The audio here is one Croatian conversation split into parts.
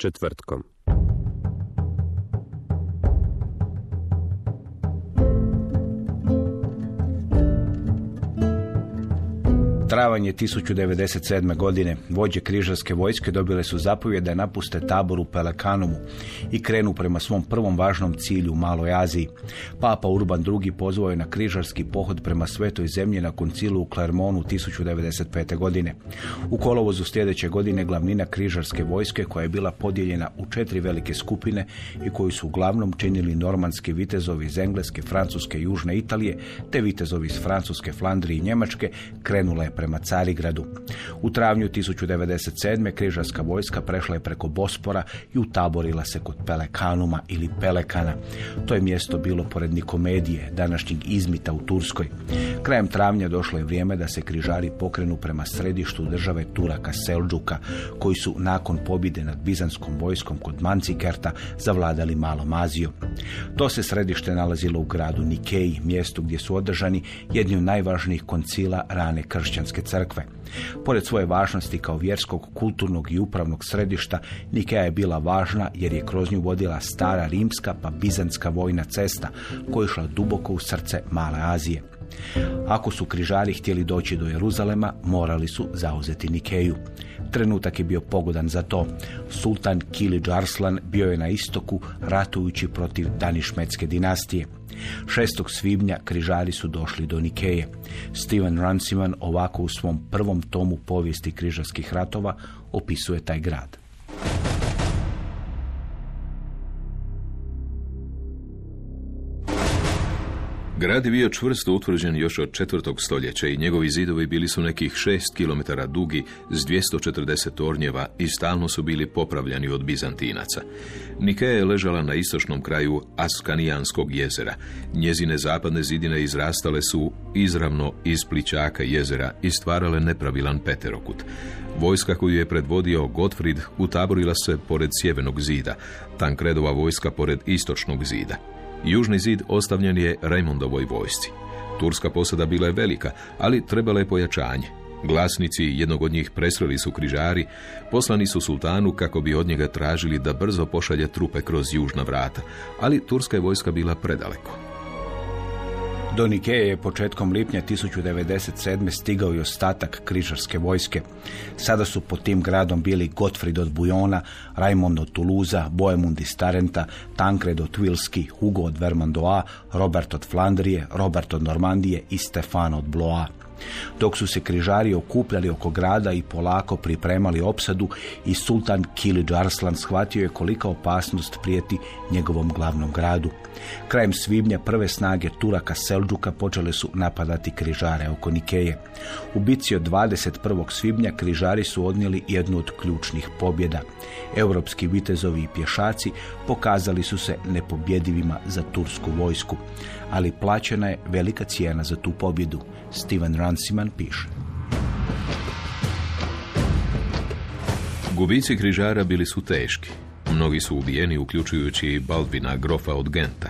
Četvrtkom. Travanj je 1097. godine vođe križarske vojske dobile su zapovjed da napuste tabor u Pelekanumu i krenu prema svom prvom važnom cilju u Maloj Aziji. Papa Urban II. pozvao je na križarski pohod prema svetoj zemlji na koncilu u Clermontu 1095. godine. U kolovozu sljedeće godine glavnina križarske vojske koja je bila podijeljena u četiri velike skupine i koju su uglavnom činili normanski vitezovi iz Engleske, Francuske i Južne Italije, te vitezovi iz Francuske, Flandrije i Njemačke krenula je prema Carigradu. U travnju 1097. križarska vojska prešla je preko Bospora i utaborila se kod Pelekanuma ili Pelekana. To je mjesto bilo pored Nikomedije, današnjeg Izmita u Turskoj. Krajem travnja došlo je vrijeme da se križari pokrenu prema središtu države Turaka Selđuka, koji su nakon pobjede nad bizanskom vojskom kod Mancikerta zavladali malom Azijom. To se središte nalazilo u gradu Nikeji, mjestu gdje su održani jedni od najvažnijih koncila rane kršćanske crkve. Pored svoje važnosti kao vjerskog, kulturnog i upravnog središta, Nikeja je bila važna jer je kroz nju vodila stara rimska pa bizantska vojna cesta koja je išla duboko u srce Male Azije. Ako su križari htjeli doći do Jeruzalema, morali su zauzeti Nikeju. Trenutak je bio pogodan za to. Sultan Kilidž Arslan bio je na istoku ratujući protiv Danišmetske dinastije. 6. svibnja križari su došli do Nikeje. Steven Runciman ovako u svom prvom tomu povijesti križarskih ratova opisuje taj grad. Grad je bio čvrsto utvrđen još od četvrtog stoljeća i njegovi zidovi bili su nekih šest kilometara dugi s 240 tornjeva i stalno su bili popravljani od Bizantinaca. Nikeja je ležala na istočnom kraju Askanijanskog jezera. Njezine zapadne zidine izrastale su izravno iz plićaka jezera i stvarale nepravilan peterokut. Vojska koju je predvodio Gottfried utaborila se pored sjevernog zida, Tankredova vojska pored istočnog zida. Južni zid ostavljen je Raimondovoj vojsci. Turska posada bila je velika, ali trebala je pojačanje. Glasnici jednog od njih presreli su križari, poslani su sultanu kako bi od njega tražili da brzo pošalje trupe kroz južna vrata, ali turska je vojska bila predaleko. Do Nikeje je početkom lipnja 1097. stigao i ostatak križarske vojske. Sada su pod tim gradom bili Gottfried od Bujona, Raimond od Tuluza, Boemund iz Tarenta, Tankred od Wilski, Hugo od Vermandoa, Robert od Flandrije, Robert od Normandije i Stefan od Blois. Dok su se križari okupljali oko grada i polako pripremali opsadu i sultan Kilidž Arslan shvatio je kolika opasnost prijeti njegovom glavnom gradu. Krajem svibnja prve snage Turaka Selđuka počele su napadati križare oko Nikeje. U bici od 21. svibnja križari su odnijeli jednu od ključnih pobjeda. Europski vitezovi i pješaci pokazali su se nepobjedivima za tursku vojsku, ali plaćena je velika cijena za tu pobjedu. Steven Runciman piše. Gubici križara bili su teški. Mnogi su ubijeni, uključujući i Baldvina, grofa od Genta.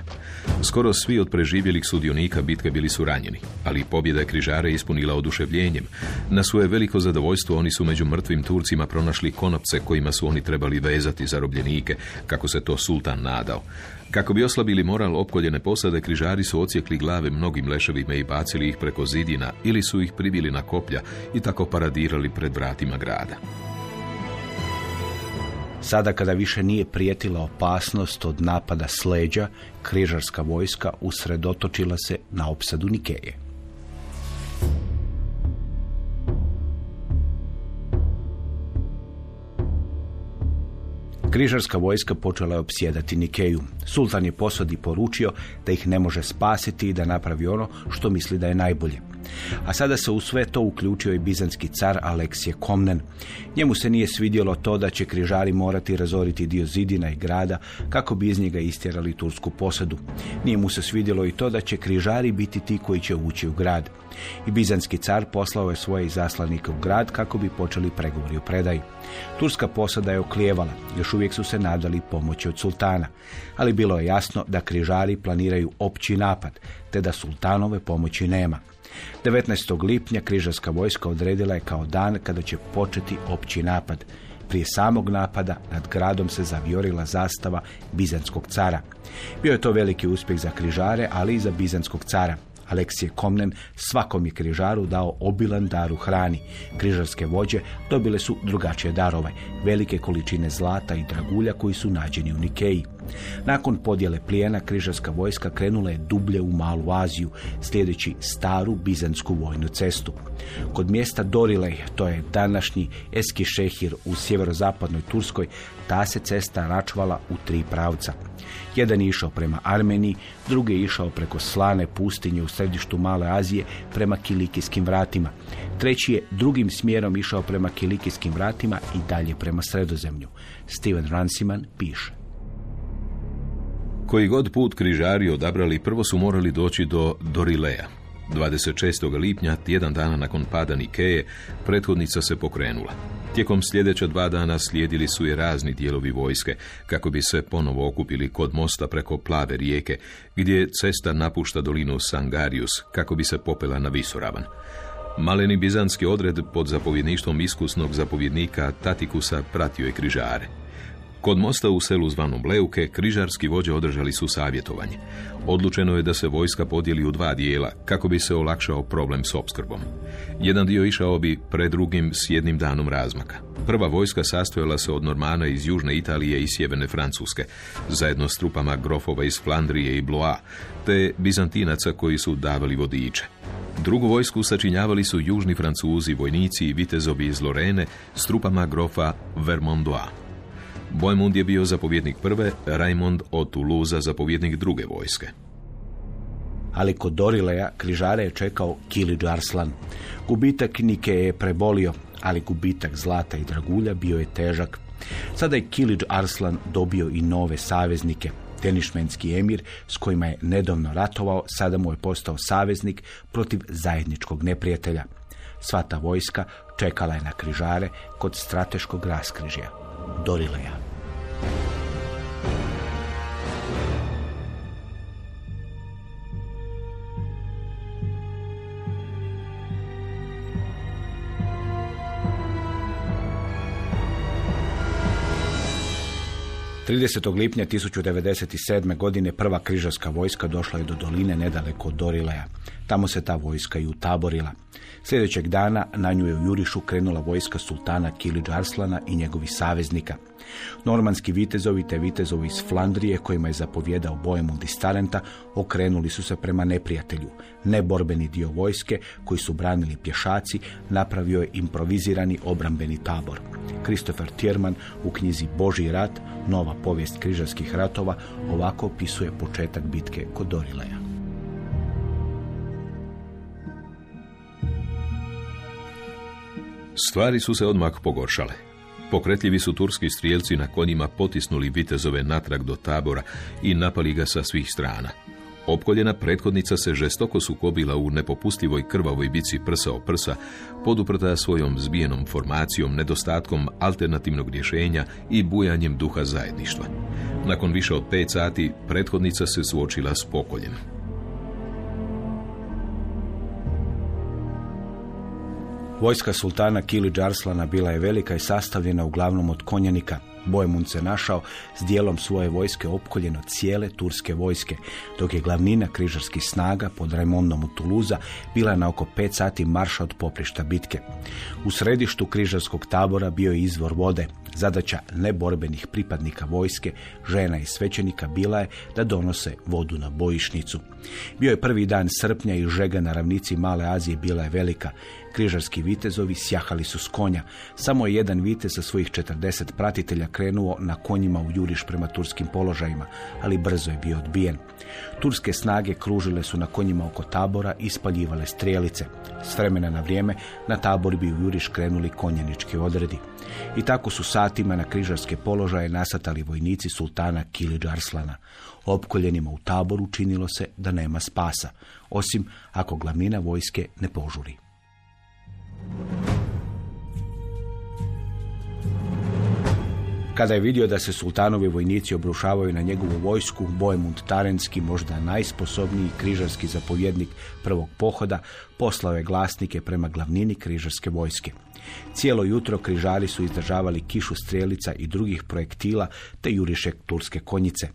Skoro svi od preživjelih sudionika bitke bili su ranjeni, ali pobjeda križara ispunila oduševljenjem. Na svoje veliko zadovoljstvo oni su među mrtvim Turcima pronašli konopce kojima su oni trebali vezati zarobljenike, kako se to sultan nadao. Kako bi oslabili moral opkoljene posade, križari su ocijekli glave mnogim leševima i bacili ih preko zidina ili su ih pribili na koplja i tako paradirali pred vratima grada. Sada kada više nije prijetila opasnost od napada sleđa, križarska vojska usredotočila se na opsadu Nikeje. Križarska vojska počela je opsjedati Nikeju. Sultan je posadi poručio da ih ne može spasiti i da napravi ono što misli da je najbolje. A sada se u sve to uključio i bizanski car Aleksije Komnen. Njemu se nije svidjelo to da će križari morati razoriti dio zidina i grada kako bi iz njega istjerali tursku posadu. Nije mu se svidjelo i to da će križari biti ti koji će ući u grad. I bizanski car poslao je svoje izaslanike u grad kako bi počeli pregovori o predaji. Turska posada je oklijevala, još uvijek su se nadali pomoći od sultana, ali bilo je jasno da križari planiraju opći napad, te da sultanove pomoći nema. 19. lipnja križarska vojska odredila je kao dan kada će početi opći napad. Prije samog napada nad gradom se zaviorila zastava Bizanskog cara. Bio je to veliki uspjeh za križare, ali i za Bizanskog cara. Aleksije Komnen svakom je križaru dao obilan dar u hrani. Križarske vođe dobile su drugačije darove, velike količine zlata i dragulja koji su nađeni u Nikeji. Nakon podjele plijena, križarska vojska krenula je dublje u Malu Aziju, slijedeći staru bizansku vojnu cestu. Kod mjesta Dorilej, to je današnji Eski Šehir u sjeverozapadnoj Turskoj, ta se cesta račvala u tri pravca. Jedan je išao prema Armeniji, drugi je išao preko slane pustinje u središtu Male Azije prema Kilikijskim vratima. Treći je drugim smjerom išao prema Kilikijskim vratima i dalje prema Sredozemlju. Steven Ransiman piše. Koji god put križari odabrali, prvo su morali doći do Dorileja. 26. lipnja, tjedan dana nakon pada Nikeje, prethodnica se pokrenula. Tijekom sljedeća dva dana slijedili su je razni dijelovi vojske, kako bi se ponovo okupili kod mosta preko plave rijeke, gdje cesta napušta dolinu Sangarius, kako bi se popela na Visoravan. Maleni bizanski odred pod zapovjedništvom iskusnog zapovjednika Tatikusa pratio je križare. Kod mosta u selu zvanom Bleuke, križarski vođe održali su savjetovanje. Odlučeno je da se vojska podijeli u dva dijela, kako bi se olakšao problem s opskrbom. Jedan dio išao bi pred drugim s jednim danom razmaka. Prva vojska sastojala se od Normana iz Južne Italije i Sjeverne Francuske, zajedno s trupama grofova iz Flandrije i Blois, te Bizantinaca koji su davali vodiče. Drugu vojsku sačinjavali su južni Francuzi, vojnici i vitezovi iz Lorene s trupama grofa Vermondois. Bojmund je bio zapovjednik prve, Raimond od Toulouse zapovjednik druge vojske. Ali kod Dorileja križare je čekao Kilidž Arslan. Gubitak Nike je prebolio, ali gubitak zlata i dragulja bio je težak. Sada je Kilidž Arslan dobio i nove saveznike. Tenišmenski emir s kojima je nedavno ratovao, sada mu je postao saveznik protiv zajedničkog neprijatelja. Sva ta vojska čekala je na križare kod strateškog raskrižja. Dorileja. Trideset lipnja 1097. godine prva križarska vojska došla je do doline nedaleko od Dorileja. Tamo se ta vojska i utaborila. Sljedećeg dana na nju je u Jurišu krenula vojska sultana Kilidž Arslana i njegovih saveznika. Normanski vitezovi te vitezovi iz Flandrije kojima je zapovjedao bojem od Starenta okrenuli su se prema neprijatelju. Neborbeni dio vojske koji su branili pješaci napravio je improvizirani obrambeni tabor. Christopher Tierman u knjizi Boži rat, nova povijest križarskih ratova, ovako opisuje početak bitke kod Dorileja. Stvari su se odmah pogoršale. Pokretljivi su turski strijelci na konjima potisnuli vitezove natrag do tabora i napali ga sa svih strana. Opkoljena prethodnica se žestoko sukobila u nepopustljivoj krvavoj bici prsa o prsa, poduprta svojom zbijenom formacijom, nedostatkom alternativnog rješenja i bujanjem duha zajedništva. Nakon više od pet sati, prethodnica se suočila s pokoljem. Vojska sultana Kili Arslana bila je velika i sastavljena uglavnom od konjanika. Bojemund se našao s dijelom svoje vojske opkoljen od cijele turske vojske, dok je glavnina križarskih snaga pod Raimondom u Tuluza bila na oko pet sati marša od poprišta bitke. U središtu križarskog tabora bio je izvor vode. Zadaća neborbenih pripadnika vojske, žena i svećenika bila je da donose vodu na bojišnicu. Bio je prvi dan srpnja i žega na ravnici Male Azije bila je velika. Križarski vitezovi sjahali su s konja. Samo je jedan vitez sa svojih 40 pratitelja krenuo na konjima u juriš prema turskim položajima, ali brzo je bio odbijen. Turske snage kružile su na konjima oko tabora i spaljivale strijelice. S vremena na vrijeme na tabor bi u juriš krenuli konjenički odredi. I tako su satima na križarske položaje nasatali vojnici sultana Kilidž Arslana. Opkoljenima u taboru činilo se da nema spasa, osim ako glavnina vojske ne požuri. Kada je vidio da se sultanovi vojnici obrušavaju na njegovu vojsku, Bojemund Tarenski, možda najsposobniji križarski zapovjednik prvog pohoda, poslao je glasnike prema glavnini križarske vojske. Cijelo jutro križari su izdržavali kišu strelica i drugih projektila te jurišek turske konjice.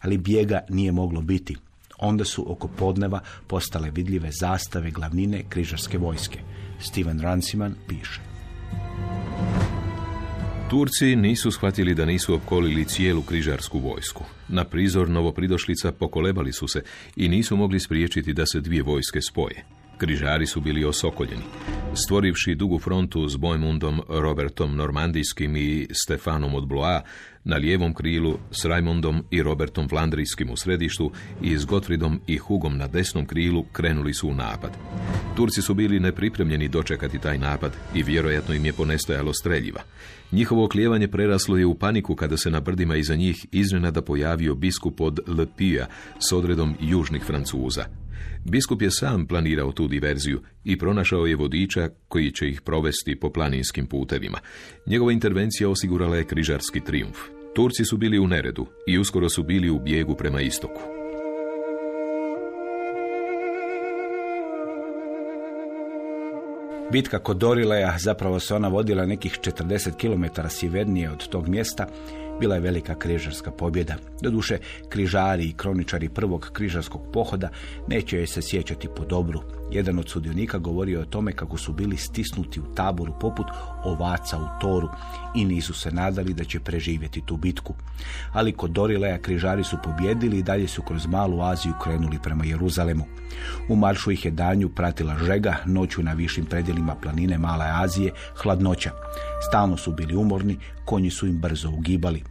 Ali bijega nije moglo biti. Onda su oko podneva postale vidljive zastave glavnine križarske vojske. Steven Ranciman piše. Turci nisu shvatili da nisu opkolili cijelu križarsku vojsku. Na prizor novopridošlica pokolebali su se i nisu mogli spriječiti da se dvije vojske spoje. Križari su bili osokoljeni. Stvorivši dugu frontu s Bojmundom, Robertom Normandijskim i Stefanom od Blois, na lijevom krilu s Raimondom i Robertom Flandrijskim u središtu i s Gotfridom i Hugom na desnom krilu krenuli su u napad. Turci su bili nepripremljeni dočekati taj napad i vjerojatno im je ponestojalo streljiva. Njihovo oklijevanje preraslo je u paniku kada se na brdima iza njih iznenada pojavio biskup od Le Pia s odredom južnih Francuza. Biskup je sam planirao tu diverziju i pronašao je vodiča koji će ih provesti po planinskim putevima. Njegova intervencija osigurala je križarski triumf. Turci su bili u neredu i uskoro su bili u bijegu prema istoku. Bitka kod Dorileja, zapravo se ona vodila nekih 40 km sjevernije od tog mjesta, bila je velika križarska pobjeda. Doduše, križari i kroničari prvog križarskog pohoda neće joj se sjećati po dobru. Jedan od sudionika govorio o tome kako su bili stisnuti u taboru poput ovaca u toru i nisu se nadali da će preživjeti tu bitku. Ali kod Dorileja križari su pobjedili i dalje su kroz malu Aziju krenuli prema Jeruzalemu. U maršu ih je danju pratila žega, noću na višim predjelima planine Male Azije, hladnoća. Stalno su bili umorni, konji su im brzo ugibali.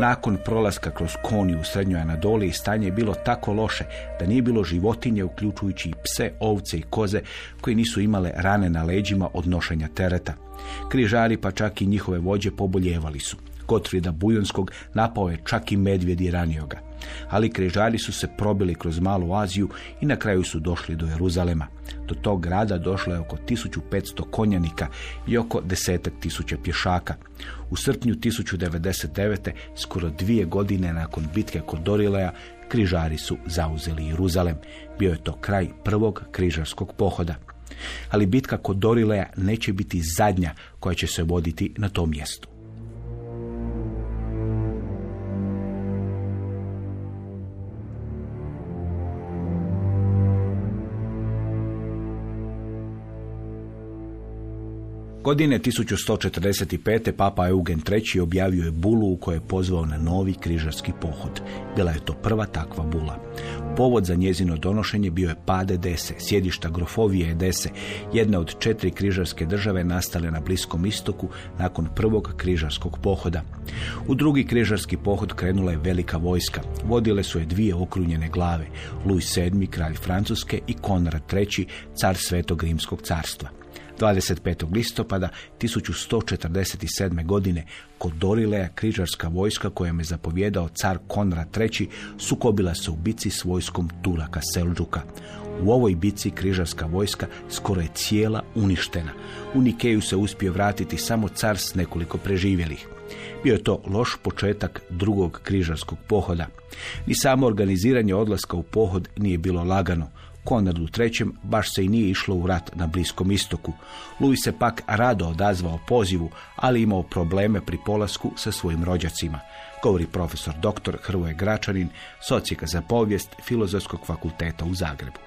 Nakon prolaska kroz konju u srednjoj Anadoli stanje je bilo tako loše da nije bilo životinje, uključujući i pse, ovce i koze, koji nisu imale rane na leđima od nošenja tereta. Križari pa čak i njihove vođe poboljevali su. Gotfrida Bujonskog napao je čak i medvjed i ranio ga. Ali križari su se probili kroz malu Aziju i na kraju su došli do Jeruzalema. Do tog grada došlo je oko 1500 konjanika i oko desetak tisuća pješaka. U srpnju 1099. skoro dvije godine nakon bitke kod Dorileja, križari su zauzeli Jeruzalem. Bio je to kraj prvog križarskog pohoda. Ali bitka kod Dorileja neće biti zadnja koja će se voditi na tom mjestu. Godine 1145. papa Eugen III. objavio je bulu u kojoj je pozvao na novi križarski pohod. Bila je to prva takva bula. Povod za njezino donošenje bio je pad Edese, sjedišta grofovije Edese, jedna od četiri križarske države nastale na Bliskom istoku nakon prvog križarskog pohoda. U drugi križarski pohod krenula je velika vojska. Vodile su je dvije okrunjene glave, Louis VII, kralj Francuske i Konrad III, car Svetog Rimskog carstva. 25. listopada 1147. godine kod Dorileja križarska vojska kojem je zapovjedao car Konrad III. sukobila se u bici s vojskom Turaka Selđuka. U ovoj bici križarska vojska skoro je cijela uništena. U Nikeju se uspio vratiti samo car s nekoliko preživjelih. Bio je to loš početak drugog križarskog pohoda. Ni samo organiziranje odlaska u pohod nije bilo lagano. Konradu III. baš se i nije išlo u rat na Bliskom istoku. Louis se pak rado odazvao pozivu, ali imao probleme pri polasku sa svojim rođacima govori profesor dr. Hrvoje Gračanin, socijeka za povijest Filozofskog fakulteta u Zagrebu.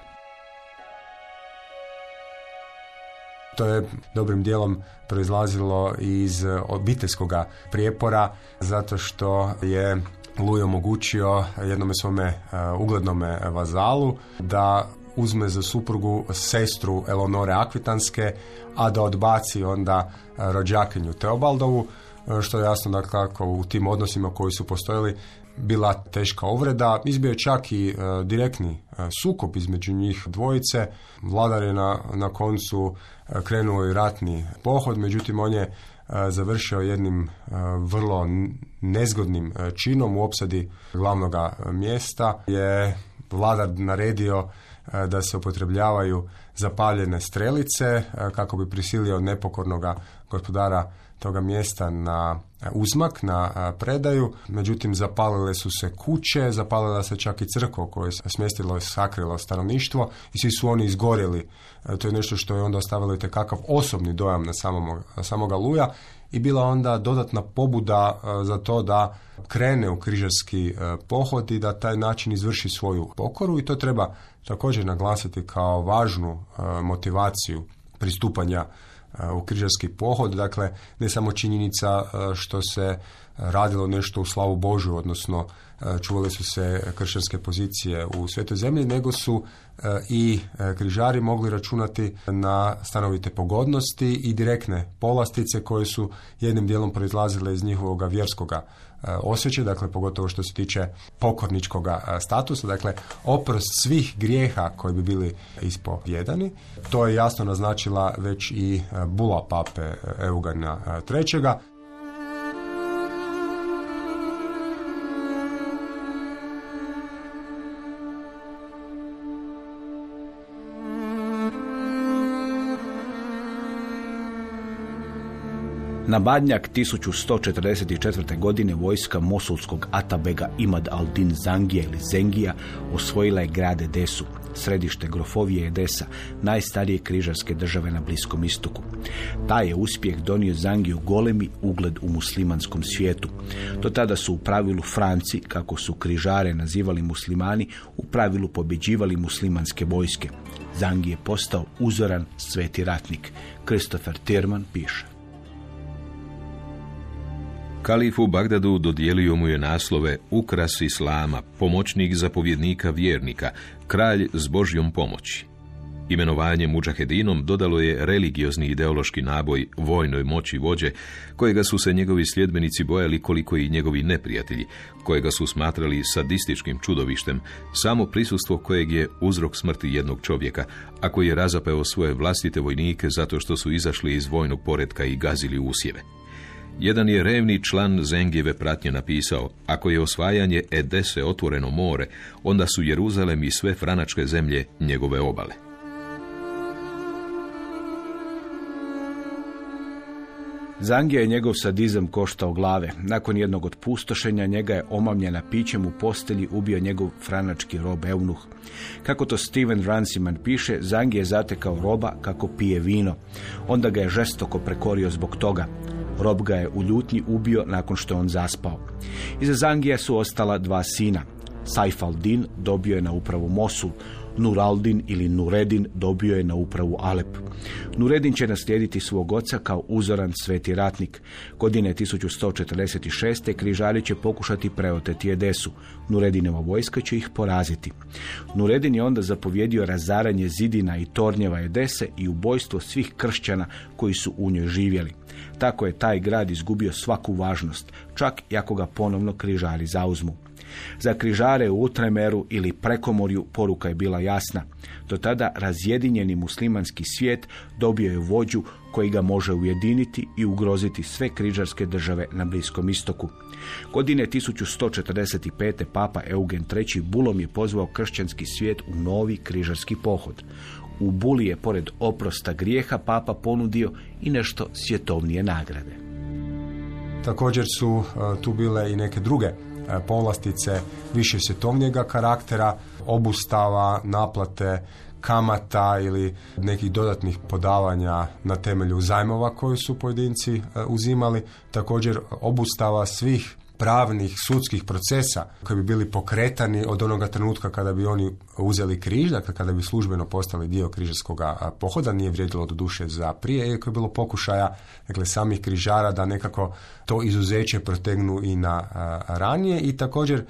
To je dobrim dijelom proizlazilo iz obiteljskog prijepora zato što je Luj omogućio jednome svome e, uglednome vazalu da uzme za suprugu sestru Eleonore Akvitanske, a da odbaci onda rođakinju Teobaldovu, e, što je jasno da kako u tim odnosima koji su postojali bila teška uvreda. Izbio je čak i e, direktni sukob između njih dvojice. Vladar je na, na koncu krenuo i ratni pohod, međutim on je završio jednim vrlo nezgodnim činom u opsadi glavnog mjesta je vladar naredio da se upotrebljavaju zapaljene strelice kako bi prisilio nepokornog gospodara toga mjesta na uzmak, na predaju. Međutim, zapalile su se kuće, zapalila se čak i crkva u kojoj se smjestilo i sakrilo stanovništvo i svi su oni izgorjeli. To je nešto što je onda ostavilo i kakav osobni dojam na samog, samoga Luja i bila onda dodatna pobuda za to da krene u križarski pohod i da taj način izvrši svoju pokoru i to treba također naglasiti kao važnu motivaciju pristupanja u križarski pohod, dakle ne samo činjenica što se radilo nešto u slavu Božju, odnosno čuvale su se kršćanske pozicije u svetoj zemlji, nego su i križari mogli računati na stanovite pogodnosti i direktne polastice koje su jednim dijelom proizlazile iz njihovog vjerskoga osjećaja, dakle pogotovo što se tiče pokorničkog statusa, dakle oprost svih grijeha koji bi bili ispovjedani. To je jasno naznačila već i bula pape Eugana III. Na Badnjak 1144. godine vojska mosulskog Atabega Imad al-Din Zangija ili Zengija osvojila je grade Desu, središte grofovije Edesa, najstarije križarske države na Bliskom istoku. Taj je uspjeh donio Zangiju golemi ugled u muslimanskom svijetu. Do tada su u pravilu Franci, kako su križare nazivali muslimani, u pravilu pobjeđivali muslimanske vojske. Zangi je postao uzoran sveti ratnik. Christopher Tierman piše. Kalifu Bagdadu dodijelio mu je naslove ukras islama, pomoćnik zapovjednika vjernika, kralj s Božjom pomoći. Imenovanje muđahedinom dodalo je religiozni ideološki naboj vojnoj moći vođe, kojega su se njegovi sljedbenici bojali koliko i njegovi neprijatelji, kojega su smatrali sadističkim čudovištem, samo prisustvo kojeg je uzrok smrti jednog čovjeka, a koji je razapeo svoje vlastite vojnike zato što su izašli iz vojnog poretka i gazili usjeve. Jedan je revni član Zengijeve pratnje napisao, ako je osvajanje Edese otvoreno more, onda su Jeruzalem i sve franačke zemlje njegove obale. Zangija je njegov sadizam koštao glave. Nakon jednog od pustošenja njega je omamljena pićem u postelji ubio njegov franački rob Eunuh. Kako to Steven Ranciman piše, Zangije je zatekao roba kako pije vino. Onda ga je žestoko prekorio zbog toga. Rob ga je u ljutnji ubio nakon što je on zaspao. Iza Zangija su ostala dva sina. Saif al-Din dobio je na upravu Mosul, Nuraldin ili Nuredin dobio je na upravu Alep. Nuredin će naslijediti svog oca kao uzoran sveti ratnik. Godine 1146. križari će pokušati preoteti Edesu. Nuredinova vojska će ih poraziti. Nuredin je onda zapovjedio razaranje zidina i tornjeva Edese i ubojstvo svih kršćana koji su u njoj živjeli. Tako je taj grad izgubio svaku važnost, čak i ako ga ponovno križari zauzmu. Za križare u Utremeru ili Prekomorju poruka je bila jasna. Do tada razjedinjeni muslimanski svijet dobio je vođu koji ga može ujediniti i ugroziti sve križarske države na Bliskom istoku. Godine 1145. papa Eugen III. bulom je pozvao kršćanski svijet u novi križarski pohod. U buli je pored oprosta grijeha papa ponudio i nešto svjetovnije nagrade. Također su tu bile i neke druge povlastice više svjetovnijega karaktera, obustava, naplate kamata ili nekih dodatnih podavanja na temelju zajmova koje su pojedinci e, uzimali, također obustava svih pravnih sudskih procesa koji bi bili pokretani od onoga trenutka kada bi oni uzeli križ, dakle kada bi službeno postali dio križarskog pohoda, nije vrijedilo do duše za prije, iako je bilo pokušaja dakle, samih križara da nekako to izuzeće protegnu i na ranije. I također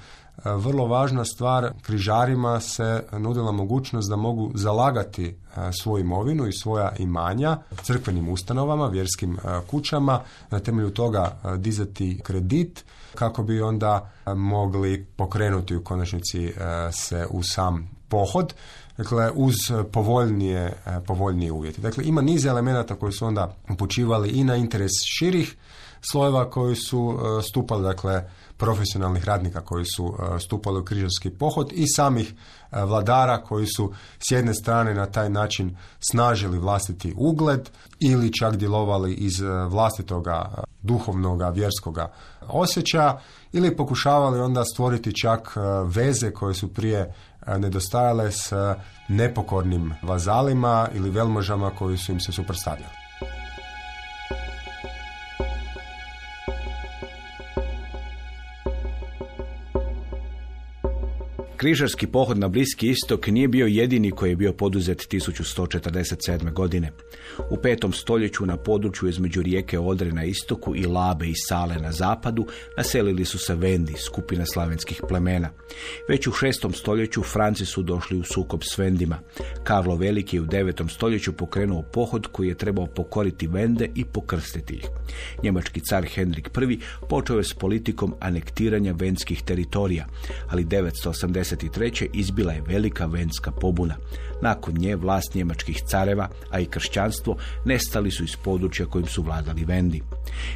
vrlo važna stvar, križarima se nudila mogućnost da mogu zalagati svoju imovinu i svoja imanja crkvenim ustanovama, vjerskim kućama, na temelju toga dizati kredit kako bi onda mogli pokrenuti u konačnici se u sam pohod, dakle uz povoljnije, povoljnije uvjeti. Dakle, ima niz elemenata koji su onda upućivali i na interes širih slojeva koji su stupali, dakle, profesionalnih radnika koji su e, stupali u križarski pohod i samih e, vladara koji su s jedne strane na taj način snažili vlastiti ugled ili čak djelovali iz e, vlastitoga duhovnoga, vjerskoga osjećaja ili pokušavali onda stvoriti čak veze koje su prije nedostajale s nepokornim vazalima ili velmožama koji su im se suprotstavljali. Križarski pohod na Bliski istok nije bio jedini koji je bio poduzet 1147. godine. U petom stoljeću na području između rijeke Odre na istoku i Labe i Sale na zapadu naselili su se Vendi, skupina slavenskih plemena. Već u šestom stoljeću Franci su došli u sukob s Vendima. Karlo Veliki je u devetom stoljeću pokrenuo pohod koji je trebao pokoriti Vende i pokrstiti ih. Njemački car Henrik I počeo je s politikom anektiranja venskih teritorija, ali 980 1993. izbila je velika venska pobuna. Nakon nje vlast njemačkih careva, a i kršćanstvo, nestali su iz područja kojim su vladali Vendi.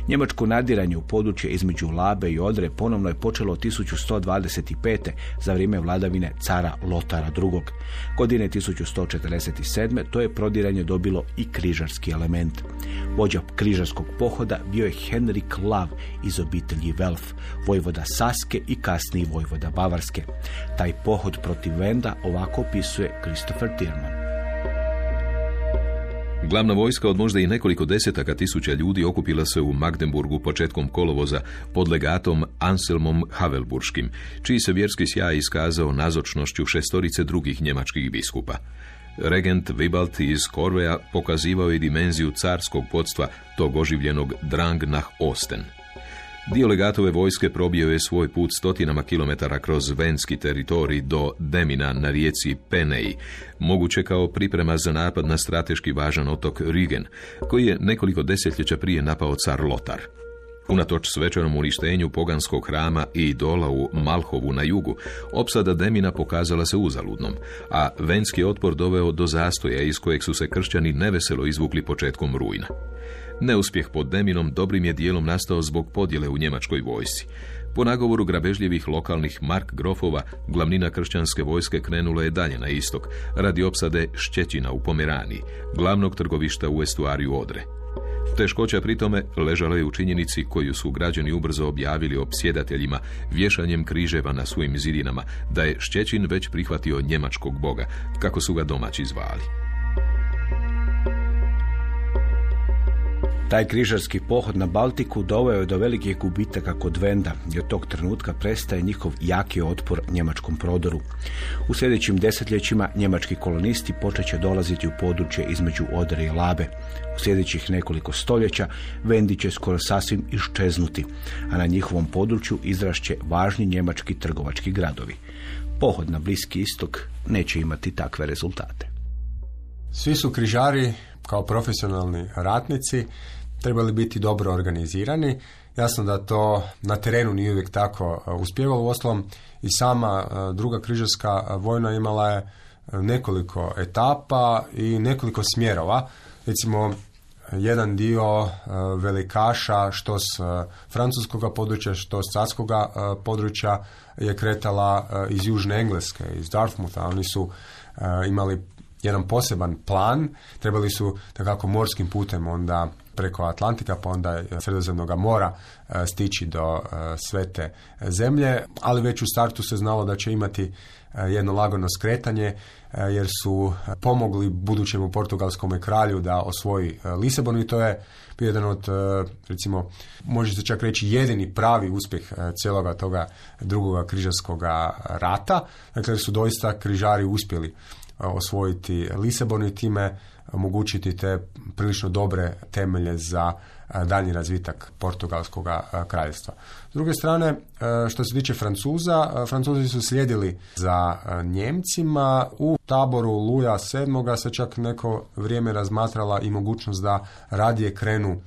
Njemačko nadiranje u područje između Labe i Odre ponovno je počelo 1125. za vrijeme vladavine cara Lotara II. Godine 1147. to je prodiranje dobilo i križarski element. Vođa križarskog pohoda bio je Henrik Lav iz obitelji Welf, vojvoda Saske i kasniji vojvoda Bavarske. Taj pohod protiv Venda ovako opisuje Christopher Tierman. Glavna vojska od možda i nekoliko desetaka tisuća ljudi okupila se u Magdeburgu početkom kolovoza pod legatom Anselmom Havelburškim, čiji se vjerski sjaj iskazao nazočnošću šestorice drugih njemačkih biskupa. Regent Vibalt iz Korveja pokazivao je dimenziju carskog podstva tog oživljenog Drang nach Osten – Dio legatove vojske probio je svoj put stotinama kilometara kroz venski teritorij do Demina na rijeci Penej, moguće kao priprema za napad na strateški važan otok Rigen, koji je nekoliko desetljeća prije napao car Lotar. Unatoč svečanom uništenju poganskog hrama i idola u Malhovu na jugu, opsada Demina pokazala se uzaludnom, a venski otpor doveo do zastoja iz kojeg su se kršćani neveselo izvukli početkom rujna. Neuspjeh pod Deminom dobrim je dijelom nastao zbog podjele u njemačkoj vojsci. Po nagovoru grabežljivih lokalnih Mark Grofova, glavnina kršćanske vojske krenula je dalje na istok, radi opsade Šćećina u Pomeraniji, glavnog trgovišta u estuariju Odre. Teškoća pritome ležala je u činjenici koju su građani ubrzo objavili opsjedateljima vješanjem križeva na svojim zidinama, da je Šćećin već prihvatio njemačkog boga, kako su ga domaći zvali. Taj križarski pohod na Baltiku doveo je do velikih gubitaka kod Venda i od tog trenutka prestaje njihov jaki otpor njemačkom prodoru. U sljedećim desetljećima njemački kolonisti počet će dolaziti u područje između Odre i Labe. U sljedećih nekoliko stoljeća Vendi će skoro sasvim iščeznuti, a na njihovom području izrašće važni njemački trgovački gradovi. Pohod na Bliski istok neće imati takve rezultate. Svi su križari kao profesionalni ratnici trebali biti dobro organizirani. Jasno da to na terenu nije uvijek tako e, uspjevalo. Uostalom i sama e, druga križarska vojna imala je nekoliko etapa i nekoliko smjerova. Recimo, jedan dio e, velikaša što s francuskog područja, što s carskog područja je kretala iz Južne Engleske, iz Dartmoutha. Oni su imali jedan poseban plan. Trebali su takako morskim putem onda preko Atlantika pa onda Sredozemnog mora e, stići do e, svete zemlje, ali već u startu se znalo da će imati e, jedno lagano skretanje jer su pomogli budućemu portugalskom kralju da osvoji Lisabon i to je jedan od, recimo, može se čak reći jedini pravi uspjeh cijeloga toga drugoga križarskog rata, dakle su doista križari uspjeli osvojiti Lisabon i time omogućiti te prilično dobre temelje za daljnji razvitak portugalskog kraljevstva. S druge strane, što se tiče Francuza, Francuzi su slijedili za Njemcima. U taboru Luja VII se čak neko vrijeme razmatrala i mogućnost da radije krenu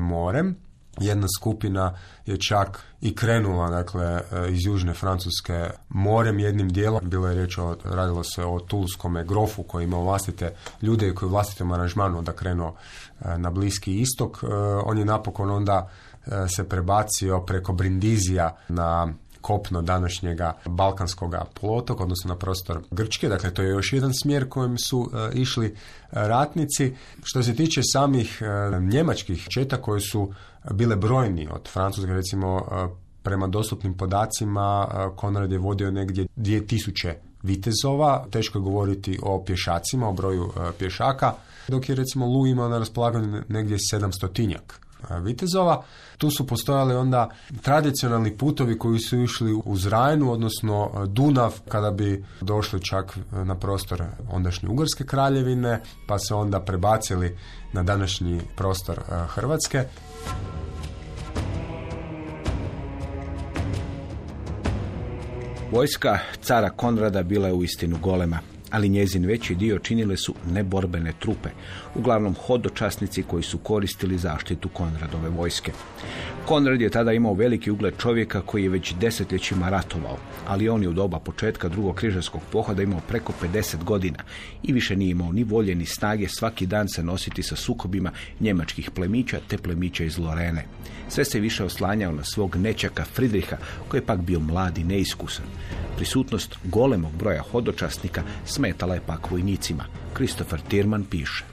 morem jedna skupina je čak i krenula dakle e, iz južne Francuske morem jednim dijelom. Bilo je riječ o, radilo se o Tulskome grofu koji ima vlastite ljude i koji vlastitom aranžmanu da krenuo e, na Bliski istok. E, on je napokon onda se prebacio preko Brindizija na kopno današnjega balkanskog polotoka, odnosno na prostor Grčke. Dakle, to je još jedan smjer kojim su išli ratnici. Što se tiče samih njemačkih četa koji su bile brojni od Francuske, recimo e, prema dostupnim podacima e, Konrad je vodio negdje 2000 vitezova, teško je govoriti o pješacima, o broju e, pješaka, dok je recimo Lu imao na raspolaganju negdje 700 tinjak vitezova. Tu su postojali onda tradicionalni putovi koji su išli uz Rajnu, odnosno Dunav, kada bi došli čak na prostor ondašnje Ugarske kraljevine, pa se onda prebacili na današnji prostor Hrvatske. Vojska cara Konrada bila je u istinu golema, ali njezin veći dio činile su neborbene trupe, uglavnom hodočasnici koji su koristili zaštitu Konradove vojske. Konrad je tada imao veliki ugled čovjeka koji je već desetljećima ratovao, ali on je u doba početka drugog križarskog pohoda imao preko 50 godina i više nije imao ni volje ni snage svaki dan se nositi sa sukobima njemačkih plemića te plemića iz Lorene. Sve se više oslanjao na svog nečaka Fridriha koji je pak bio mlad i neiskusan. Prisutnost golemog broja hodočasnika smetala je pak vojnicima. Christopher Tirman piše.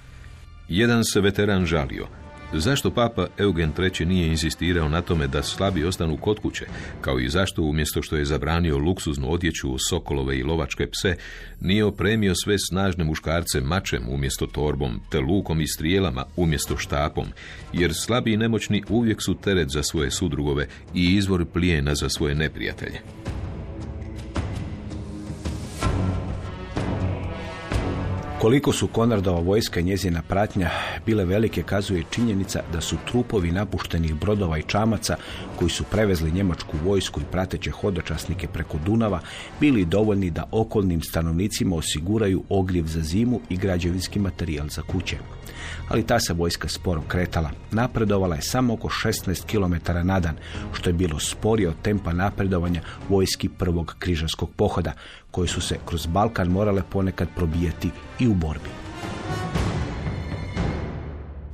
Jedan se veteran žalio. Zašto papa Eugen III nije insistirao na tome da slabi ostanu kod kuće, kao i zašto umjesto što je zabranio luksuznu odjeću sokolove i lovačke pse, nije opremio sve snažne muškarce mačem umjesto torbom, te lukom i strijelama umjesto štapom, jer slabi i nemoćni uvijek su teret za svoje sudrugove i izvor plijena za svoje neprijatelje. Koliko su Konradova vojska i njezina pratnja bile velike kazuje činjenica da su trupovi napuštenih brodova i čamaca koji su prevezli njemačku vojsku i prateće hodočasnike preko Dunava bili dovoljni da okolnim stanovnicima osiguraju ogrjev za zimu i građevinski materijal za kuće ali ta se vojska sporo kretala. Napredovala je samo oko 16 km na dan, što je bilo sporije od tempa napredovanja vojski prvog križarskog pohoda, koje su se kroz Balkan morale ponekad probijati i u borbi.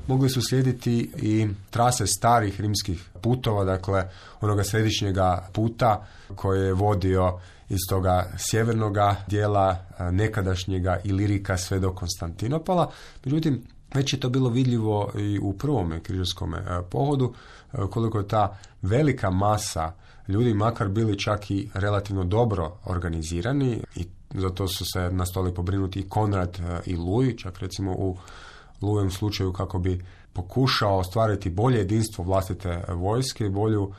Mogli su slijediti i trase starih rimskih putova, dakle onoga središnjega puta koje je vodio iz toga sjevernoga dijela nekadašnjega Ilirika sve do Konstantinopola. Međutim, već je to bilo vidljivo i u prvome križarskom e, pohodu, e, koliko je ta velika masa ljudi, makar bili čak i relativno dobro organizirani i zato su se nastali pobrinuti i Konrad e, i Luj, čak recimo u Lujem slučaju kako bi pokušao ostvariti bolje jedinstvo vlastite vojske bolju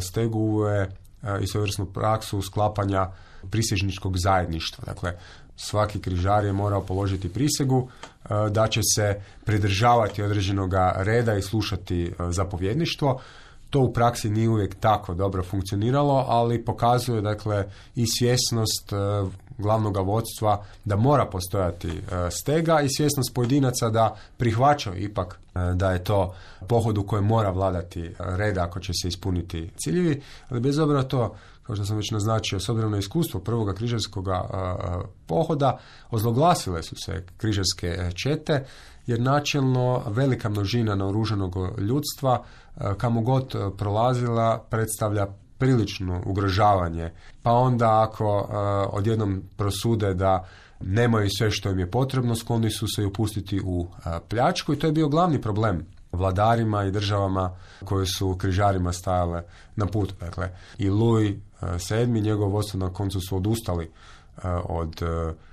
stegu i svojevrsnu praksu sklapanja prisježničkog zajedništva. Dakle, svaki križar je morao položiti prisegu e, da će se pridržavati određenog reda i slušati e, zapovjedništvo. To u praksi nije uvijek tako dobro funkcioniralo, ali pokazuje dakle i svjesnost e, glavnog vodstva da mora postojati stega i svjesnost pojedinaca da prihvaćaju ipak da je to pohod u kojem mora vladati reda ako će se ispuniti ciljevi, ali bez obzira to kao što sam već naznačio, s obzirom na iskustvo prvoga križarskog pohoda, ozloglasile su se križarske e, čete, jer načelno velika množina naoružanog ljudstva, kamo god prolazila, predstavlja prilično ugrožavanje. Pa onda ako odjednom prosude da nemaju sve što im je potrebno, skloni su se i upustiti u pljačku i to je bio glavni problem vladarima i državama koje su križarima stajale na putu. Dakle, i Louis VII, njegov vodstvo na koncu su odustali od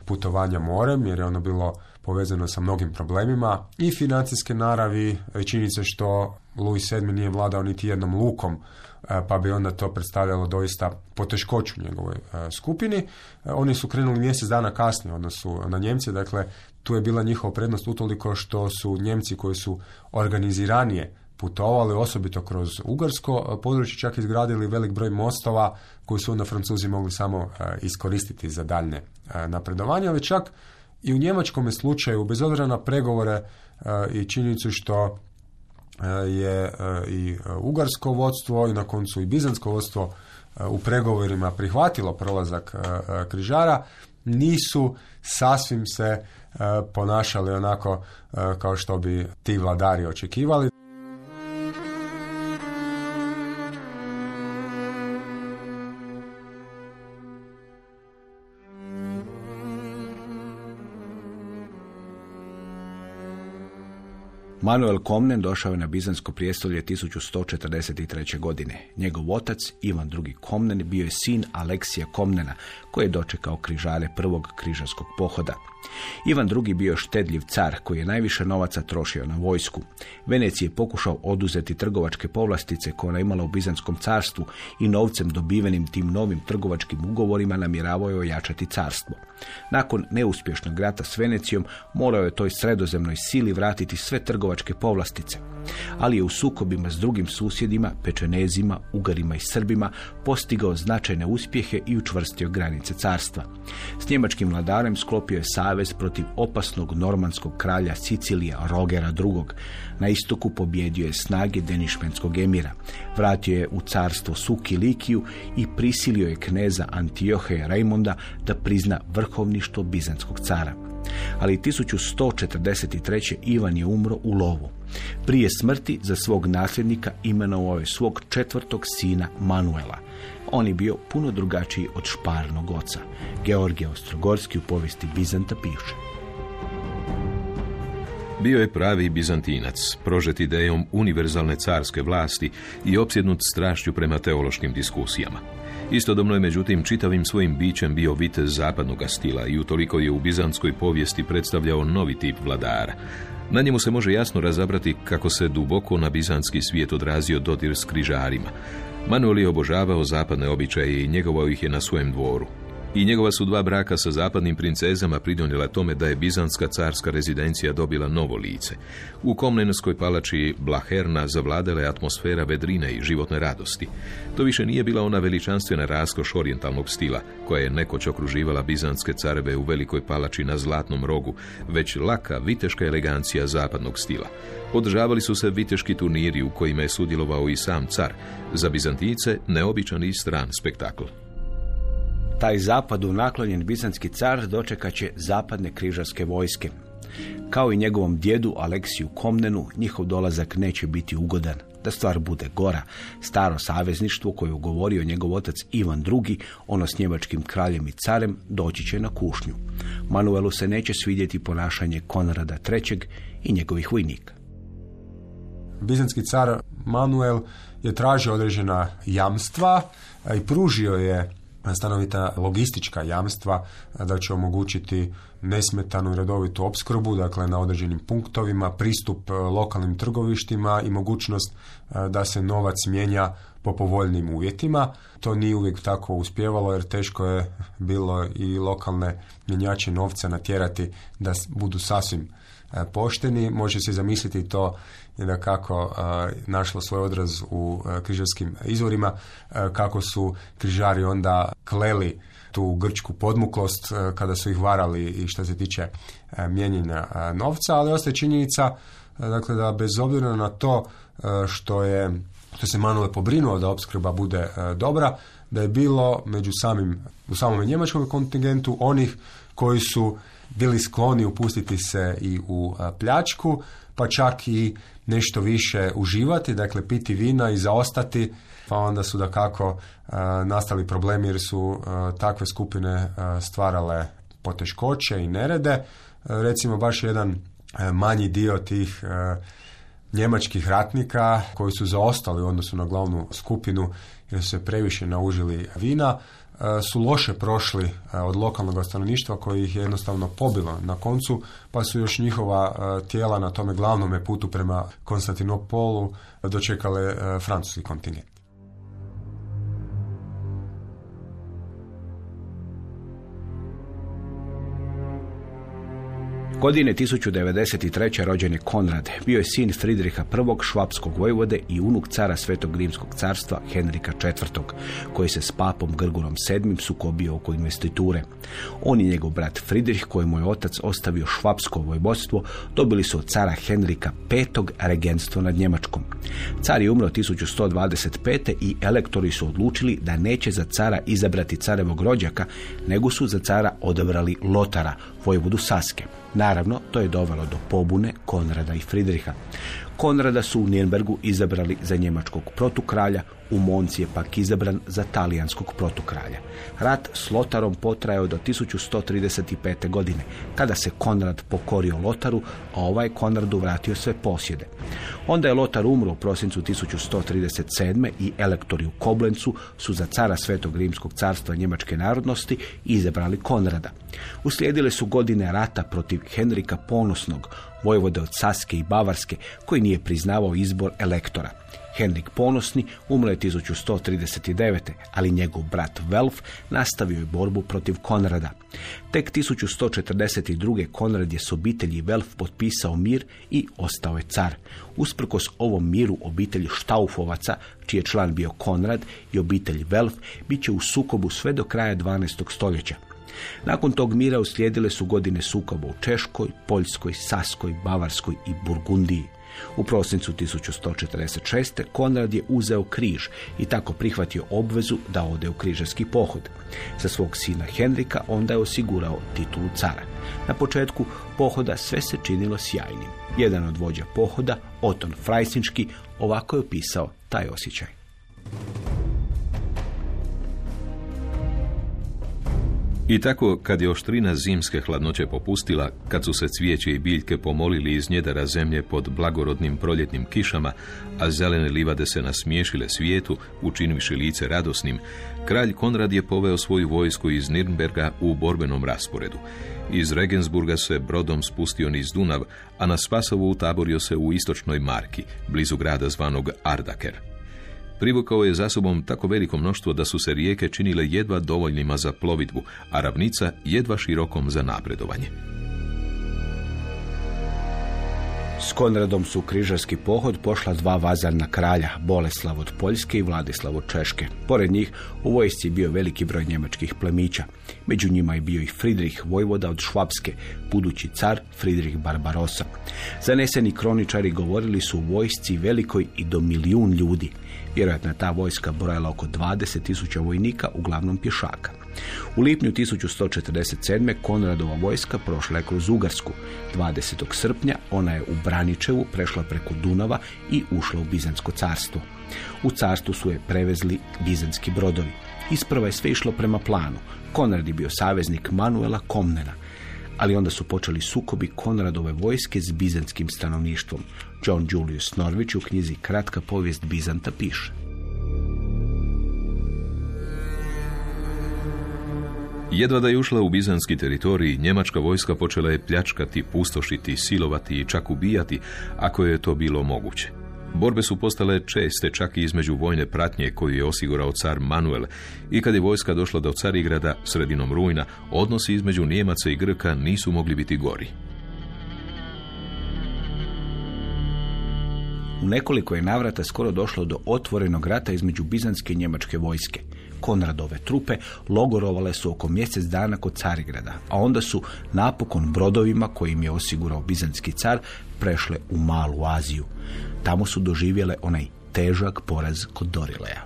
putovanja morem, jer je ono bilo povezano sa mnogim problemima i financijske naravi, činjenice što Louis VII nije vladao niti jednom lukom, pa bi onda to predstavljalo doista poteškoću njegovoj skupini. Oni su krenuli mjesec dana kasnije odnosu na Njemce, dakle tu je bila njihova prednost utoliko što su Njemci koji su organiziranije putovali, osobito kroz Ugarsko područje, čak izgradili velik broj mostova koji su onda Francuzi mogli samo iskoristiti za daljne napredovanje, ali čak i u njemačkom slučaju, bez obzira na pregovore i činjenicu što je i ugarsko vodstvo i na koncu i bizansko vodstvo u pregovorima prihvatilo prolazak križara, nisu sasvim se ponašali onako kao što bi ti vladari očekivali. Manuel Komnen došao je na Bizansko prijestolje 1143. godine. Njegov otac, Ivan II. Komnen, bio je sin Aleksija Komnena, koji je dočekao križare prvog križarskog pohoda. Ivan II. bio štedljiv car koji je najviše novaca trošio na vojsku. Venecije je pokušao oduzeti trgovačke povlastice koje ona imala u Bizanskom carstvu i novcem dobivenim tim novim trgovačkim ugovorima namjeravao je ojačati carstvo. Nakon neuspješnog rata s Venecijom morao je toj sredozemnoj sili vratiti sve trgovačke povlastice ali je u sukobima s drugim susjedima, pečenezima, ugarima i srbima postigao značajne uspjehe i učvrstio granice carstva. S njemačkim vladarem sklopio je savez protiv opasnog normanskog kralja Sicilija Rogera II. Na istoku pobjedio je snage Denišmenskog emira. Vratio je u carstvo Suki Likiju i prisilio je kneza Antiohe Raimonda da prizna vrhovništvo Bizanskog cara. Ali 1143. Ivan je umro u lovu. Prije smrti za svog nasljednika imenovao je svog četvrtog sina Manuela. On je bio puno drugačiji od šparnog oca. Georgije Ostrogorski u povijesti Bizanta piše. Bio je pravi bizantinac, prožet idejom univerzalne carske vlasti i opsjednut strašću prema teološkim diskusijama. Istodobno je međutim čitavim svojim bićem bio vitez zapadnog stila i utoliko je u bizantskoj povijesti predstavljao novi tip vladara. Na njemu se može jasno razabrati kako se duboko na bizantski svijet odrazio dodir s križarima. Manuel je obožavao zapadne običaje i njegovao ih je na svojem dvoru i njegova su dva braka sa zapadnim princezama pridonjela tome da je Bizantska carska rezidencija dobila novo lice. U Komnenskoj palači Blaherna zavladala je atmosfera vedrine i životne radosti. To više nije bila ona veličanstvena raskoš orijentalnog stila, koja je nekoć okruživala Bizantske careve u velikoj palači na Zlatnom rogu, već laka, viteška elegancija zapadnog stila. Održavali su se viteški turniri u kojima je sudjelovao i sam car. Za Bizantice neobičan i stran spektakl. Taj zapadu naklonjen bizanski car dočekat će zapadne križarske vojske. Kao i njegovom djedu Aleksiju Komnenu, njihov dolazak neće biti ugodan. Da stvar bude gora, staro savezništvo koje je ugovorio njegov otac Ivan II, ono s njemačkim kraljem i carem, doći će na kušnju. Manuelu se neće svidjeti ponašanje Konrada III i njegovih vojnika. Bizanski car Manuel je tražio određena jamstva i pružio je stanovita logistička jamstva da će omogućiti nesmetanu i redovitu opskrbu, dakle na određenim punktovima, pristup e, lokalnim trgovištima i mogućnost e, da se novac mijenja po povoljnim uvjetima. To nije uvijek tako uspjevalo jer teško je bilo i lokalne mjenjače novca natjerati da budu sasvim pošteni. Može se zamisliti to je da kako našlo svoj odraz u križarskim izvorima, kako su križari onda kleli tu grčku podmuklost kada su ih varali i što se tiče mijenjanja novca, ali ostaje činjenica dakle da bez obzira na to što je što se Manuel pobrinuo da opskrba bude dobra, da je bilo među samim, u samom njemačkom kontingentu onih koji su bili skloni upustiti se i u pljačku, pa čak i nešto više uživati, dakle piti vina i zaostati, pa onda su da kako nastali problemi jer su takve skupine stvarale poteškoće i nerede. Recimo baš jedan manji dio tih njemačkih ratnika koji su zaostali u odnosu na glavnu skupinu jer su se previše naužili vina, su loše prošli od lokalnog stanovništva koji ih je jednostavno pobilo na koncu, pa su još njihova tijela na tome glavnome putu prema Konstantinopolu dočekale francuski kontingent. Godine 1093. rođen je Konrad. Bio je sin Fridriha I. švapskog vojvode i unuk cara Svetog Rimskog carstva Henrika IV. koji se s papom Grgurom VII. sukobio oko investiture. On i njegov brat Fridrih, kojemu je otac ostavio švapsko vojvodstvo, dobili su od cara Henrika V. regentstvo nad Njemačkom. Car je umro 1125. i elektori su odlučili da neće za cara izabrati carevog rođaka, nego su za cara odabrali Lotara, vojvodu Saske. Naravno, to je dovelo do pobune Konrada i Fridriha. Konrada su u Nirnbergu izabrali za njemačkog protukralja, u Monci je pak izabran za talijanskog protukralja. Rat s Lotarom potrajao do 1135. godine, kada se Konrad pokorio Lotaru, a ovaj Konradu vratio sve posjede. Onda je Lotar umro u prosincu 1137. i elektori u Koblencu su za cara Svetog Rimskog carstva njemačke narodnosti izabrali Konrada. Uslijedile su godine rata protiv Henrika Ponosnog, vojvode od Saske i Bavarske, koji nije priznavao izbor elektora. Henrik Ponosni umro je 1139. ali njegov brat Velf nastavio je borbu protiv Konrada. Tek 1142. Konrad je s obitelji Velf potpisao mir i ostao je car. Usprkos ovom miru obitelji Štaufovaca, čiji je član bio Konrad i obitelj Velf, bit će u sukobu sve do kraja 12. stoljeća. Nakon tog mira uslijedile su godine sukoba u Češkoj, Poljskoj, Saskoj, Bavarskoj i Burgundiji. U prosincu 1146. Konrad je uzeo križ i tako prihvatio obvezu da ode u križarski pohod. Za svog sina Henrika onda je osigurao titulu cara. Na početku pohoda sve se činilo sjajnim. Jedan od vođa pohoda, Oton Frajsinčki, ovako je opisao taj osjećaj. I tako, kad je oštrina zimske hladnoće popustila, kad su se cvijeće i biljke pomolili iz njedara zemlje pod blagorodnim proljetnim kišama, a zelene livade se nasmiješile svijetu, učinivši lice radosnim, kralj Konrad je poveo svoju vojsku iz Nirnberga u borbenom rasporedu. Iz Regensburga se brodom spustio niz Dunav, a na Spasovu utaborio se u istočnoj Marki, blizu grada zvanog Ardaker. Privukao je za sobom tako veliko mnoštvo da su se rijeke činile jedva dovoljnima za plovidbu, a ravnica jedva širokom za napredovanje. S Konradom su križarski pohod pošla dva vazarna kralja, Boleslav od Poljske i Vladislav od Češke. Pored njih u vojsci je bio veliki broj njemačkih plemića. Među njima je bio i Fridrih Vojvoda od Švapske, budući car Fridrih Barbarosa. Zaneseni kroničari govorili su u vojsci velikoj i do milijun ljudi. Vjerojatno je ta vojska brojala oko 20.000 vojnika, uglavnom pješaka. U lipnju 1147. Konradova vojska prošla je kroz Ugarsku. 20. srpnja ona je u Braničevu prešla preko Dunava i ušla u Bizansko carstvo. U carstvu su je prevezli bizanski brodovi. Isprva je sve išlo prema planu. Konrad je bio saveznik Manuela Komnena ali onda su počeli sukobi Konradove vojske s bizanskim stanovništvom. John Julius Norvić u knjizi Kratka povijest Bizanta piše. Jedva da je ušla u bizanski teritorij, njemačka vojska počela je pljačkati, pustošiti, silovati i čak ubijati, ako je to bilo moguće. Borbe su postale česte čak i između vojne pratnje koju je osigurao car Manuel i kad je vojska došla do Carigrada sredinom rujna, odnosi između Nijemaca i Grka nisu mogli biti gori. U nekoliko je navrata skoro došlo do otvorenog rata između bizanske i njemačke vojske. Konradove trupe logorovale su oko mjesec dana kod Carigrada, a onda su napokon brodovima kojim je osigurao bizanski car prešle u Malu Aziju. Tamo su doživjele onaj težak poraz kod Dorileja.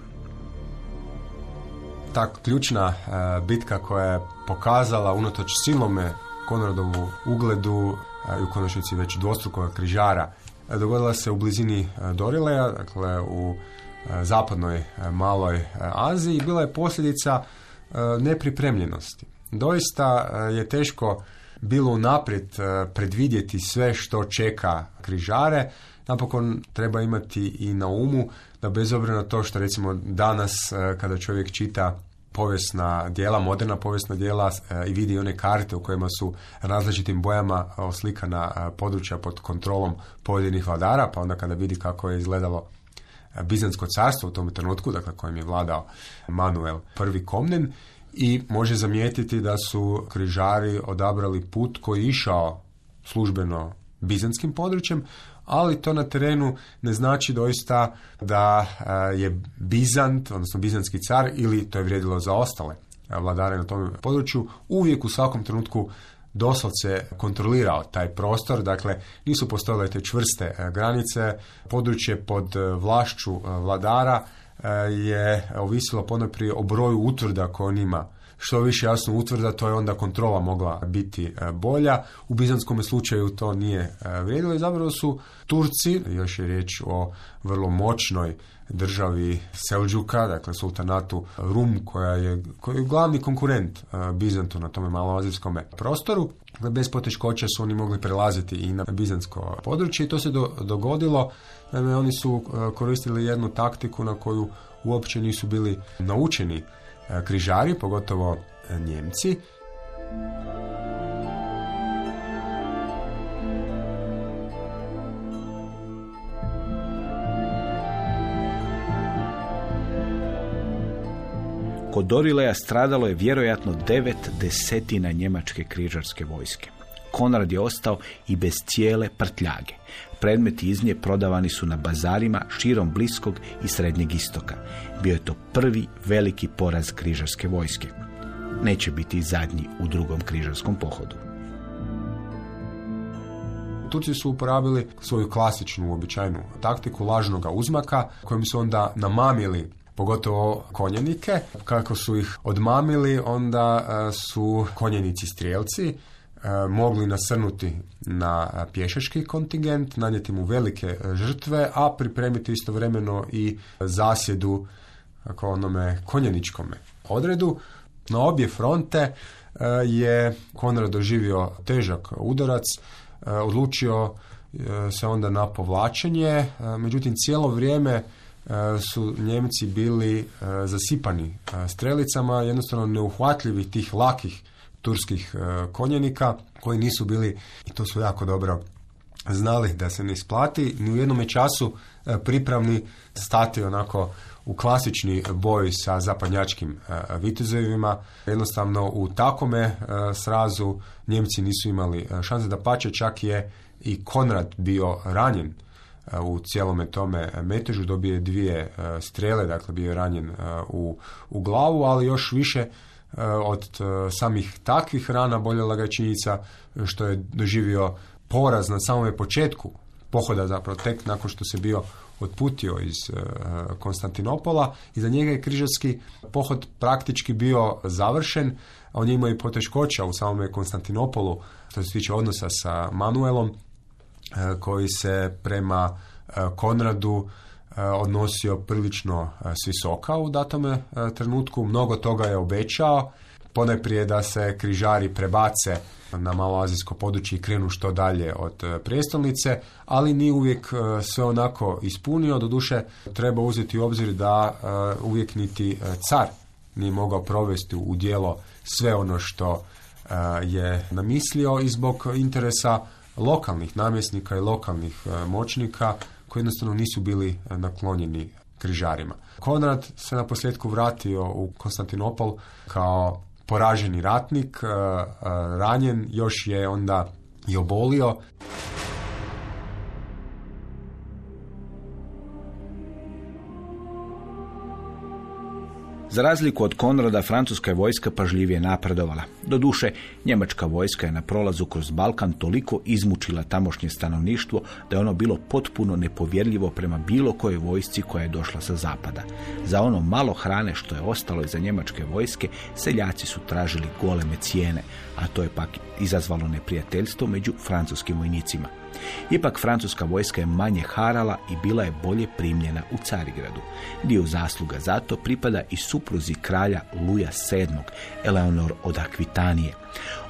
Ta ključna e, bitka koja je pokazala unatoč silome Konradovu ugledu e, i u konačnici već dvostrukog križara e, dogodila se u blizini Dorileja, dakle u zapadnoj maloj Aziji i bila je posljedica nepripremljenosti. doista e, je teško bilo unaprijed e, predvidjeti sve što čeka križare. Napokon treba imati i na umu da bez obzira na to što recimo danas e, kada čovjek čita povijesna dijela, moderna povijesna dijela i vidi one karte u kojima su različitim bojama oslikana područja pod kontrolom pojedinih vladara, pa onda kada vidi kako je izgledalo Bizansko carstvo u tom trenutku, dakle kojem je vladao Manuel I Komnen i može zamijetiti da su križari odabrali put koji je išao službeno bizanskim područjem, ali to na terenu ne znači doista da je Bizant, odnosno bizanski car, ili to je vrijedilo za ostale vladare na tom području, uvijek u svakom trenutku doslovce kontrolirao taj prostor, dakle nisu postojale te čvrste e, granice, područje pod e, vlašću e, vladara je ovisilo ponajprije o broju utvrda koje on ima. Što više jasno utvrda, to je onda kontrola mogla biti bolja. U bizanskom slučaju to nije vrijedilo i zapravo su Turci, još je riječ o vrlo moćnoj državi Selđuka, dakle sultanatu Rum, koja je, koji je glavni konkurent uh, Bizantu na tome maloazijskom prostoru. Dakle, bez poteškoća su oni mogli prelaziti i na bizansko područje i to se dogodilo. Naime, oni su uh, koristili jednu taktiku na koju uopće nisu bili naučeni uh, križari, pogotovo Njemci. Kod Dorileja stradalo je vjerojatno devet desetina njemačke križarske vojske. Konrad je ostao i bez cijele prtljage. Predmeti iz nje prodavani su na bazarima širom Bliskog i Srednjeg istoka. Bio je to prvi veliki poraz križarske vojske. Neće biti zadnji u drugom križarskom pohodu. Turci su uporabili svoju klasičnu, uobičajenu taktiku lažnoga uzmaka, kojim su onda namamili pogotovo konjenike. Kako su ih odmamili, onda e, su konjenici strijelci e, mogli nasrnuti na pješački kontingent, nanijeti mu velike e, žrtve, a pripremiti istovremeno i zasjedu ako onome konjeničkome odredu. Na obje fronte je Konrad doživio težak udarac, odlučio se onda na povlačenje, međutim cijelo vrijeme E, su Njemci bili e, zasipani e, strelicama, jednostavno neuhvatljivih tih lakih turskih konjenika koji nisu bili, i to su jako dobro znali da se ne isplati, ni u jednome času pripravni stati onako u klasični boj sa zapadnjačkim vitezevima. Jednostavno u takome srazu Njemci nisu imali šanse da pače, čak je i Konrad bio ranjen u cijelome tome metežu, dobije dvije e, strele, dakle bio je ranjen e, u, u glavu, ali još više e, od samih takvih rana boljela ga činjenica što je doživio poraz na samome početku pohoda zapravo tek nakon što se bio otputio iz Konstantinopola. I za njega je križarski pohod praktički bio završen, a on je imao i poteškoća u samome Konstantinopolu što se tiče odnosa sa Manuelom koji se prema e, Konradu e, odnosio prilično visoka u datome trenutku. Mnogo toga je obećao. Ponajprije da se križari prebace na maloazijsko područje i krenu što dalje od prijestolnice, ali ni uvijek sve onako ispunio. Doduše, treba uzeti u obzir da uvijek niti car nije mogao provesti u djelo sve ono što je namislio i zbog interesa lokalnih namjesnika i lokalnih e, moćnika koji jednostavno nisu bili e, naklonjeni križarima. Konrad se na posljedku vratio u Konstantinopol kao poraženi ratnik, e, ranjen, još je onda i obolio. Za razliku od Konrada, francuska je vojska pažljivije napredovala. Doduše, njemačka vojska je na prolazu kroz Balkan toliko izmučila tamošnje stanovništvo da je ono bilo potpuno nepovjerljivo prema bilo kojoj vojsci koja je došla sa zapada. Za ono malo hrane što je ostalo iza njemačke vojske, seljaci su tražili goleme cijene, a to je pak izazvalo neprijateljstvo među francuskim vojnicima. Ipak francuska vojska je manje harala i bila je bolje primljena u Carigradu. Dio zasluga zato pripada i supruzi kralja Luja VII, Eleonor od Akvitanije.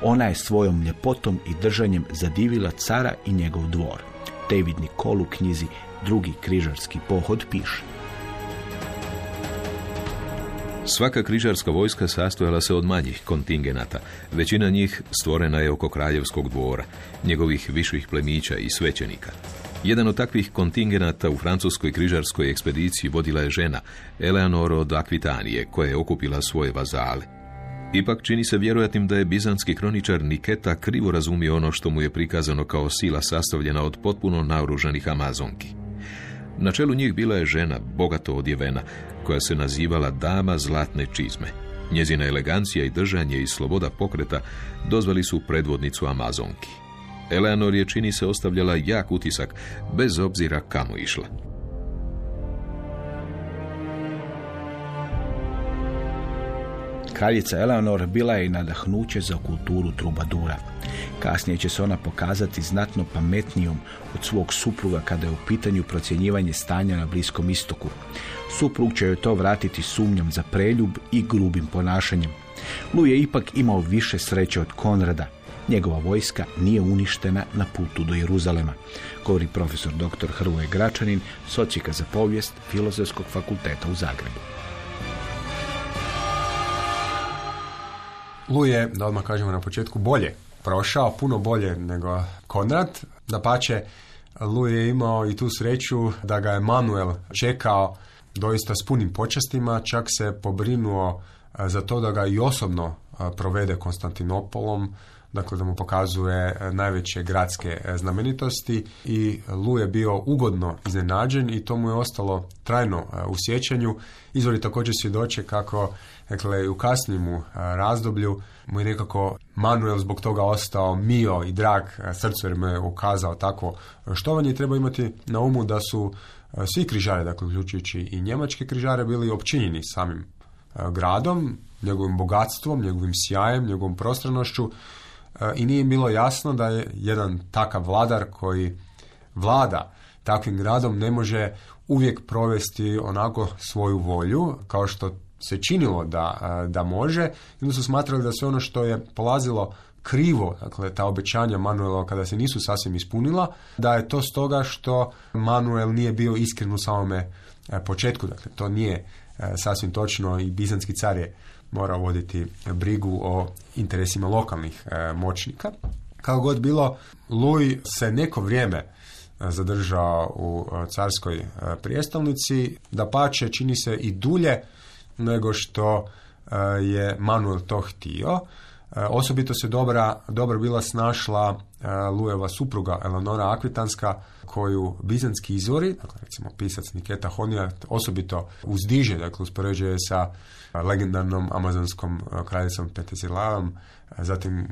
Ona je svojom ljepotom i držanjem zadivila cara i njegov dvor. David Nicole u knjizi Drugi križarski pohod piše. Svaka križarska vojska sastojala se od manjih kontingenata. Većina njih stvorena je oko kraljevskog dvora, njegovih viših plemića i svećenika. Jedan od takvih kontingenata u francuskoj križarskoj ekspediciji vodila je žena, Eleanor od Akvitanije, koja je okupila svoje vazale. Ipak čini se vjerojatnim da je bizanski kroničar Niketa krivo razumio ono što mu je prikazano kao sila sastavljena od potpuno naoružanih Amazonki. Na čelu njih bila je žena, bogato odjevena, koja se nazivala Dama zlatne čizme. Njezina elegancija i držanje i sloboda pokreta dozvali su predvodnicu Amazonki. Eleanor je čini se ostavljala jak utisak, bez obzira kamo išla. Kraljica Eleanor bila je i nadahnuće za kulturu trubadura. Kasnije će se ona pokazati znatno pametnijom od svog supruga kada je u pitanju procjenjivanje stanja na Bliskom istoku. Suprug će joj to vratiti sumnjom za preljub i grubim ponašanjem. Lu je ipak imao više sreće od Konrada. Njegova vojska nije uništena na putu do Jeruzalema, govori profesor dr. Hrvoje Gračanin, socijka za povijest Filozofskog fakulteta u Zagrebu. Lu je, da odmah kažemo na početku, bolje prošao, puno bolje nego Konrad. Da pače, Lu je imao i tu sreću da ga je Manuel čekao doista s punim počastima, čak se pobrinuo e, za to da ga i osobno e, provede Konstantinopolom, dakle da mu pokazuje e, najveće gradske znamenitosti i Lu je bio ugodno iznenađen i to mu je ostalo trajno u sjećanju. Izvori također svjedoče kako dakle, u kasnijem razdoblju mu je nekako Manuel zbog toga ostao mio i drag srcu jer mu je ukazao takvo štovanje. Treba imati na umu da su svi križare, dakle uključujući i njemačke križare, bili općinjeni samim gradom, njegovim bogatstvom, njegovim sjajem, njegovom prostranošću i nije bilo jasno da je jedan takav vladar koji vlada takvim gradom ne može uvijek provesti onako svoju volju kao što se činilo da, da može. I su smatrali da sve ono što je polazilo krivo, dakle ta obećanja Manuela kada se nisu sasvim ispunila, da je to stoga što Manuel nije bio iskren u samome e, početku, dakle to nije e, sasvim točno i bizanski car je morao voditi brigu o interesima lokalnih e, moćnika. Kao god bilo, Louis se neko vrijeme zadržao u carskoj prijestolnici, da pače čini se i dulje nego što je Manuel to htio. E, osobito se dobra, dobro bila snašla e, Lujeva supruga Eleonora Akvitanska koju bizanski izvori, dakle recimo pisac Niketa Honija, osobito uzdiže, dakle uspoređuje sa legendarnom amazonskom e, kraljicom Petezilavom, zatim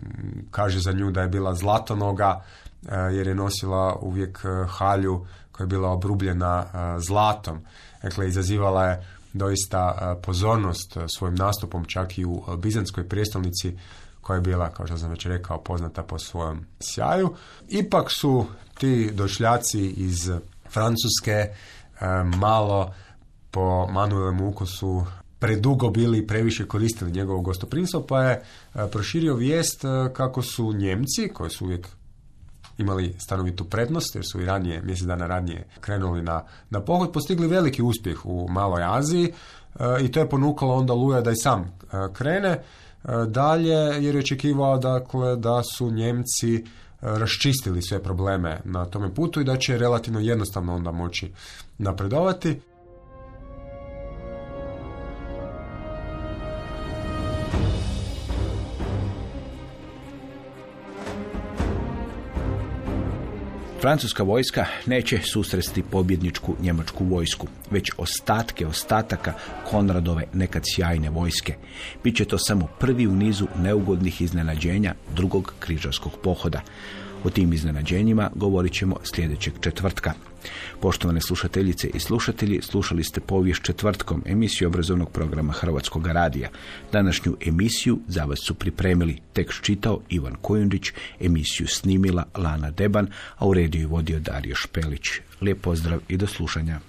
kaže za nju da je bila zlatonoga jer je nosila uvijek halju koja je bila obrubljena zlatom. Dakle, izazivala je doista pozornost svojim nastupom čak i u bizanskoj prijestolnici koja je bila, kao što sam već rekao, poznata po svojom sjaju. Ipak su ti došljaci iz Francuske e, malo po Manuelem ukusu predugo bili previše koristili njegovo gostoprinstvo, pa je e, proširio vijest e, kako su Njemci, koji su uvijek imali stanovitu prednost, jer su i ranije, mjesec dana ranije krenuli na, na pohod, postigli veliki uspjeh u Maloj Aziji i to je ponukalo onda Luja da i sam krene dalje jer je očekivao dakle, da su Njemci e, raščistili sve probleme na tome putu i da će relativno jednostavno onda moći napredovati. Francuska vojska neće susresti pobjedničku njemačku vojsku, već ostatke ostataka Konradove nekad sjajne vojske. Biće to samo prvi u nizu neugodnih iznenađenja drugog križarskog pohoda. O tim iznenađenjima govorit ćemo sljedećeg četvrtka. Poštovane slušateljice i slušatelji, slušali ste povijest četvrtkom emisiju obrazovnog programa Hrvatskog radija. Današnju emisiju za vas su pripremili tekst čitao Ivan Kojundić, emisiju snimila Lana Deban, a u rediju vodio Dario Špelić. Lijep pozdrav i do slušanja.